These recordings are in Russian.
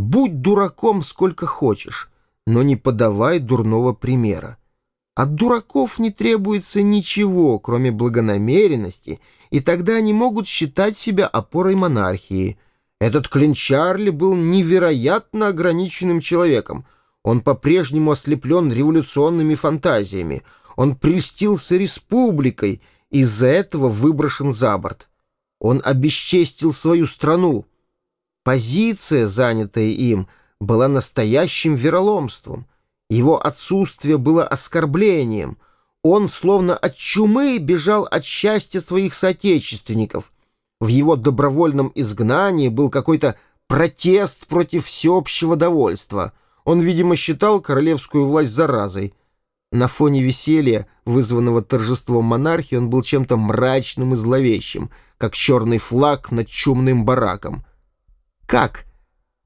Будь дураком сколько хочешь, но не подавай дурного примера. От дураков не требуется ничего, кроме благонамеренности, и тогда они могут считать себя опорой монархии. Этот Клинчарли был невероятно ограниченным человеком. Он по-прежнему ослеплен революционными фантазиями. Он прельстился республикой, из-за этого выброшен за борт. Он обесчестил свою страну. Позиция, занятая им, была настоящим вероломством. Его отсутствие было оскорблением. Он, словно от чумы, бежал от счастья своих соотечественников. В его добровольном изгнании был какой-то протест против всеобщего довольства. Он, видимо, считал королевскую власть заразой. На фоне веселья, вызванного торжеством монархии, он был чем-то мрачным и зловещим, как черный флаг над чумным бараком. Как?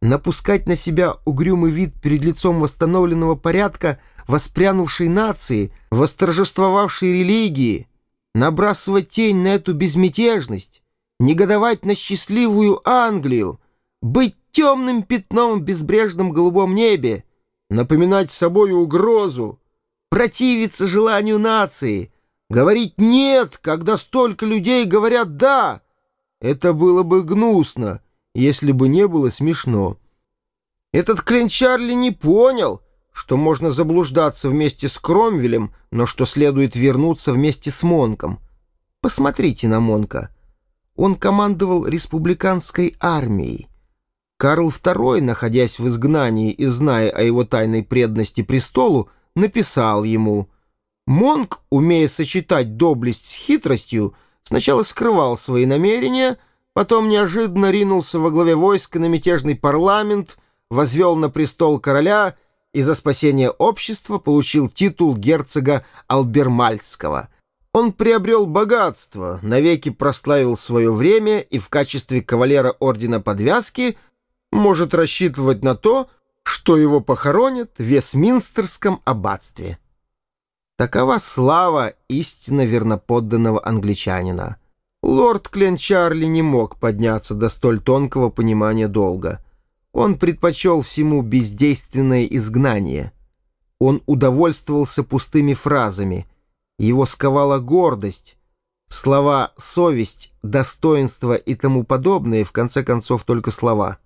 напускать на себя угрюмый вид перед лицом восстановленного порядка воспрянувшей нации, восторжествовавшей религии, набрасывать тень на эту безмятежность, негодовать на счастливую Англию, быть темным пятном в безбрежном голубом небе, напоминать собой угрозу, противиться желанию нации, говорить «нет», когда столько людей говорят «да». Это было бы гнусно, если бы не было смешно. Этот Клинчарли не понял, что можно заблуждаться вместе с Кромвелем, но что следует вернуться вместе с Монком. Посмотрите на Монка. Он командовал республиканской армией. Карл II, находясь в изгнании и зная о его тайной преданности престолу, написал ему «Монк, умея сочетать доблесть с хитростью, сначала скрывал свои намерения, Потом неожиданно ринулся во главе войска на мятежный парламент, возвел на престол короля и за спасение общества получил титул герцога Албермальского. Он приобрел богатство, навеки прославил свое время и в качестве кавалера Ордена Подвязки может рассчитывать на то, что его похоронят в Вестминстерском аббатстве. Такова слава истинно верноподданного англичанина. Лорд Кленчарли не мог подняться до столь тонкого понимания долга. Он предпочел всему бездейственное изгнание. Он удовольствовался пустыми фразами. Его сковала гордость. Слова «совесть», «достоинство» и тому подобное, в конце концов, только слова.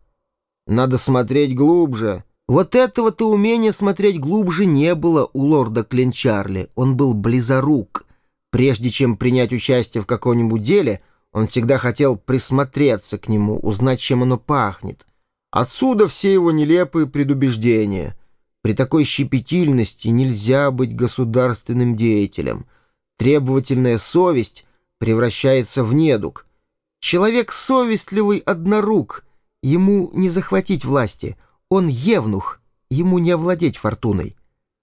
«Надо смотреть глубже». Вот этого-то умения смотреть глубже не было у лорда Кленчарли. Он был близорук. Прежде чем принять участие в каком-нибудь деле, он всегда хотел присмотреться к нему, узнать, чем оно пахнет. Отсюда все его нелепые предубеждения. При такой щепетильности нельзя быть государственным деятелем. Требовательная совесть превращается в недуг. Человек совестливый однорук, ему не захватить власти. Он евнух, ему не овладеть фортуной.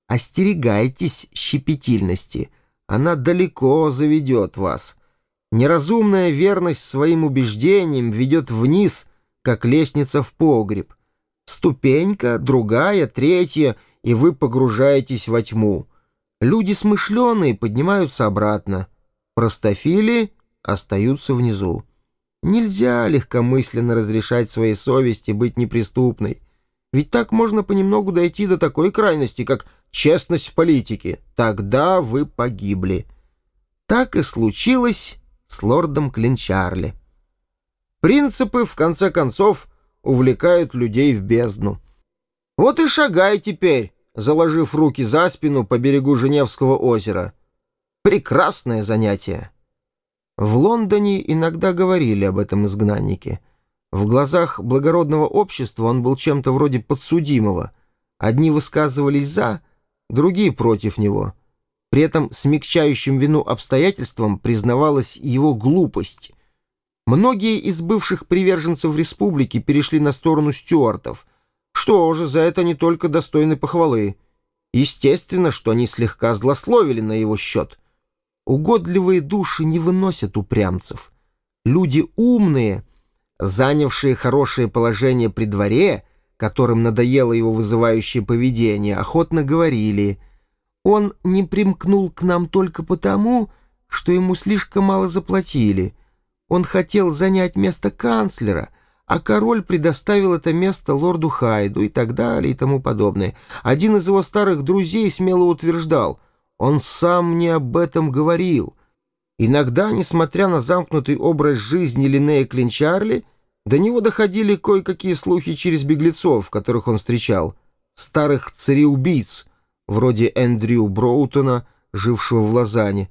Остерегайтесь щепетильности — она далеко заведет вас. Неразумная верность своим убеждениям ведет вниз, как лестница в погреб. Ступенька, другая, третья, и вы погружаетесь во тьму. Люди смышленые поднимаются обратно. Простофили остаются внизу. Нельзя легкомысленно разрешать своей совести быть неприступной. Ведь так можно понемногу дойти до такой крайности, как честность в политике. Тогда вы погибли. Так и случилось с лордом Клинчарли. Принципы, в конце концов, увлекают людей в бездну. Вот и шагай теперь, заложив руки за спину по берегу Женевского озера. Прекрасное занятие. В Лондоне иногда говорили об этом изгнаннике. В глазах благородного общества он был чем-то вроде подсудимого. Одни высказывались «за», другие против него. При этом смягчающим вину обстоятельством признавалась его глупость. Многие из бывших приверженцев республики перешли на сторону стюартов. Что же, за это не только достойны похвалы. Естественно, что они слегка злословили на его счет. Угодливые души не выносят упрямцев. Люди умные, занявшие хорошее положение при дворе — которым надоело его вызывающее поведение, охотно говорили «Он не примкнул к нам только потому, что ему слишком мало заплатили. Он хотел занять место канцлера, а король предоставил это место лорду Хайду и так далее и тому подобное. Один из его старых друзей смело утверждал, он сам не об этом говорил. Иногда, несмотря на замкнутый образ жизни Линнея Клинчарли, до него доходили кое-какие слухи через беглецов, которых он встречал, старых цареубийц, вроде Эндрю Броутона, жившего в Лозанне.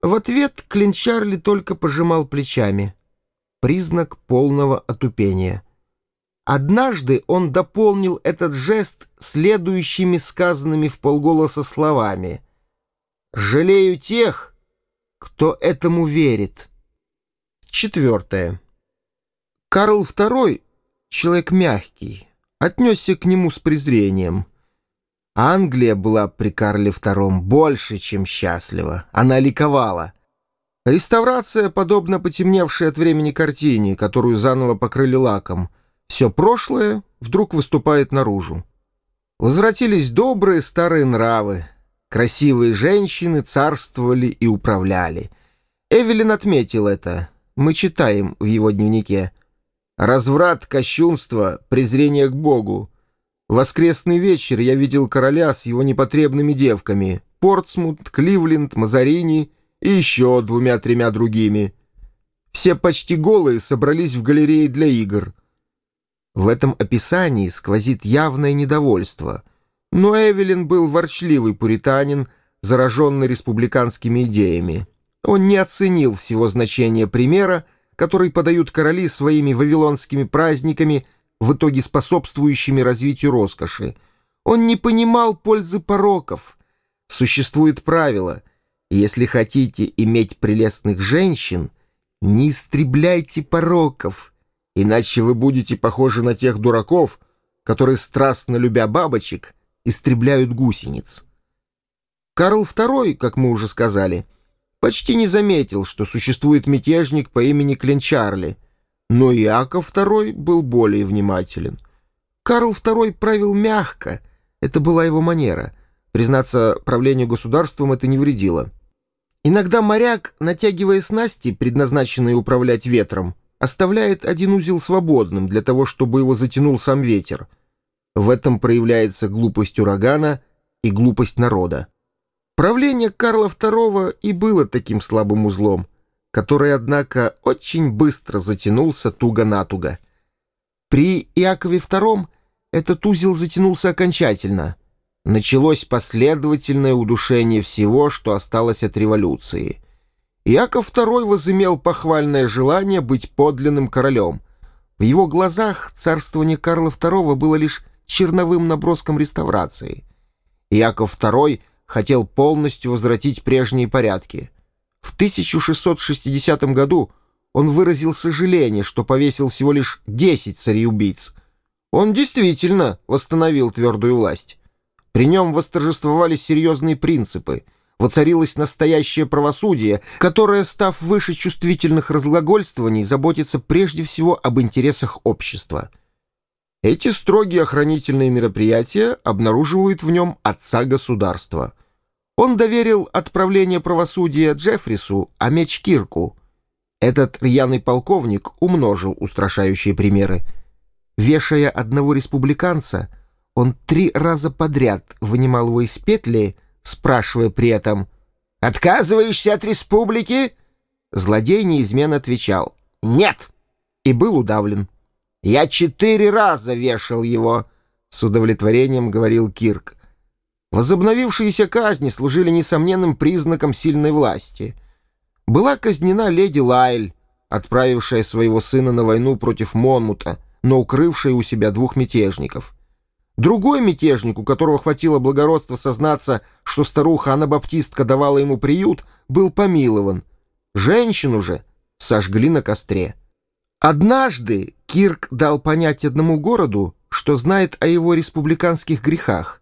В ответ Клинчарли только пожимал плечами — признак полного отупения. Однажды он дополнил этот жест следующими сказанными в полголоса словами «Жалею тех, кто этому верит». Четвертое. Карл II, человек мягкий, отнесся к нему с презрением. Англия была при Карле II больше, чем счастлива. Она ликовала — Реставрация, подобно потемневшей от времени картине, которую заново покрыли лаком. Все прошлое вдруг выступает наружу. Возвратились добрые старые нравы. Красивые женщины царствовали и управляли. Эвелин отметил это. Мы читаем в его дневнике. «Разврат, кощунство, презрение к Богу. воскресный вечер я видел короля с его непотребными девками. Портсмут, Кливленд, Мазарини — и еще двумя-тремя другими. Все почти голые собрались в галерее для игр. В этом описании сквозит явное недовольство, но Эвелин был ворчливый пуританин, зараженный республиканскими идеями. Он не оценил всего значения примера, который подают короли своими вавилонскими праздниками, в итоге способствующими развитию роскоши. Он не понимал пользы пороков. Существует правило — если хотите иметь прелестных женщин, не истребляйте пороков, иначе вы будете похожи на тех дураков, которые, страстно любя бабочек, истребляют гусениц. Карл II, как мы уже сказали, почти не заметил, что существует мятежник по имени Кленчарли, но Иаков II был более внимателен. Карл II правил мягко, это была его манера. Признаться, правлению государством это не вредило. Иногда моряк, натягивая снасти, предназначенные управлять ветром, оставляет один узел свободным для того, чтобы его затянул сам ветер. В этом проявляется глупость урагана и глупость народа. Правление Карла II и было таким слабым узлом, который, однако, очень быстро затянулся туго-натуго. При Иакове II этот узел затянулся окончательно — началось последовательное удушение всего, что осталось от революции. Яков II возымел похвальное желание быть подлинным королем. В его глазах царствование Карла II было лишь черновым наброском реставрации. Яков II хотел полностью возвратить прежние порядки. В 1660 году он выразил сожаление, что повесил всего лишь 10 царей-убийц. Он действительно восстановил твердую власть. При нем восторжествовали серьезные принципы, воцарилось настоящее правосудие, которое, став выше чувствительных разглагольствований, заботится прежде всего об интересах общества. Эти строгие охранительные мероприятия обнаруживают в нем отца государства. Он доверил отправление правосудия Джеффрису, а меч Кирку. Этот рьяный полковник умножил устрашающие примеры. Вешая одного республиканца — он три раза подряд вынимал его из петли, спрашивая при этом «Отказываешься от республики?» Злодей неизменно отвечал «Нет!» и был удавлен. «Я четыре раза вешал его», — с удовлетворением говорил Кирк. Возобновившиеся казни служили несомненным признаком сильной власти. Была казнена леди Лайль, отправившая своего сына на войну против Монмута, но укрывшая у себя двух мятежников — Другой мятежник, у которого хватило благородства сознаться, что старуха Анна-Баптистка давала ему приют, был помилован. Женщину же сожгли на костре. Однажды Кирк дал понять одному городу, что знает о его республиканских грехах.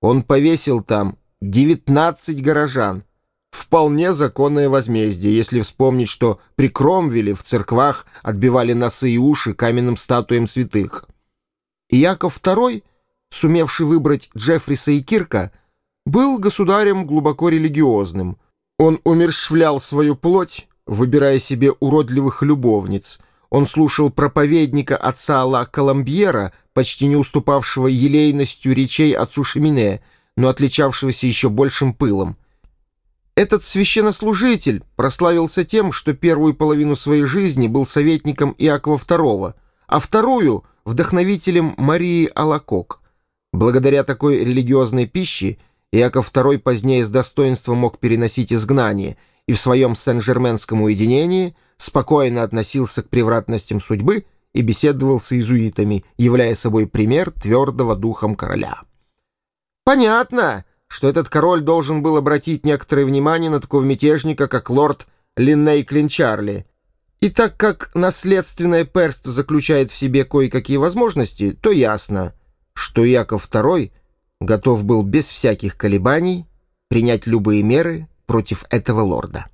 Он повесил там 19 горожан. Вполне законное возмездие, если вспомнить, что при Кромвеле в церквах отбивали носы и уши каменным статуям святых. И Яков II — сумевший выбрать Джеффриса и Кирка, был государем глубоко религиозным. Он умерщвлял свою плоть, выбирая себе уродливых любовниц. Он слушал проповедника отца Ла Коломбьера, почти не уступавшего елейностью речей отцу Шемине, но отличавшегося еще большим пылом. Этот священнослужитель прославился тем, что первую половину своей жизни был советником Иакова II, а вторую — вдохновителем Марии Алакок. Благодаря такой религиозной пище Иаков II позднее с достоинством мог переносить изгнание и в своем сен-жерменском уединении спокойно относился к превратностям судьбы и беседовал с иезуитами, являя собой пример твердого духом короля. Понятно, что этот король должен был обратить некоторое внимание на такого мятежника, как лорд Линней Клинчарли. И так как наследственное перство заключает в себе кое-какие возможности, то ясно, что Яков II готов был без всяких колебаний принять любые меры против этого лорда.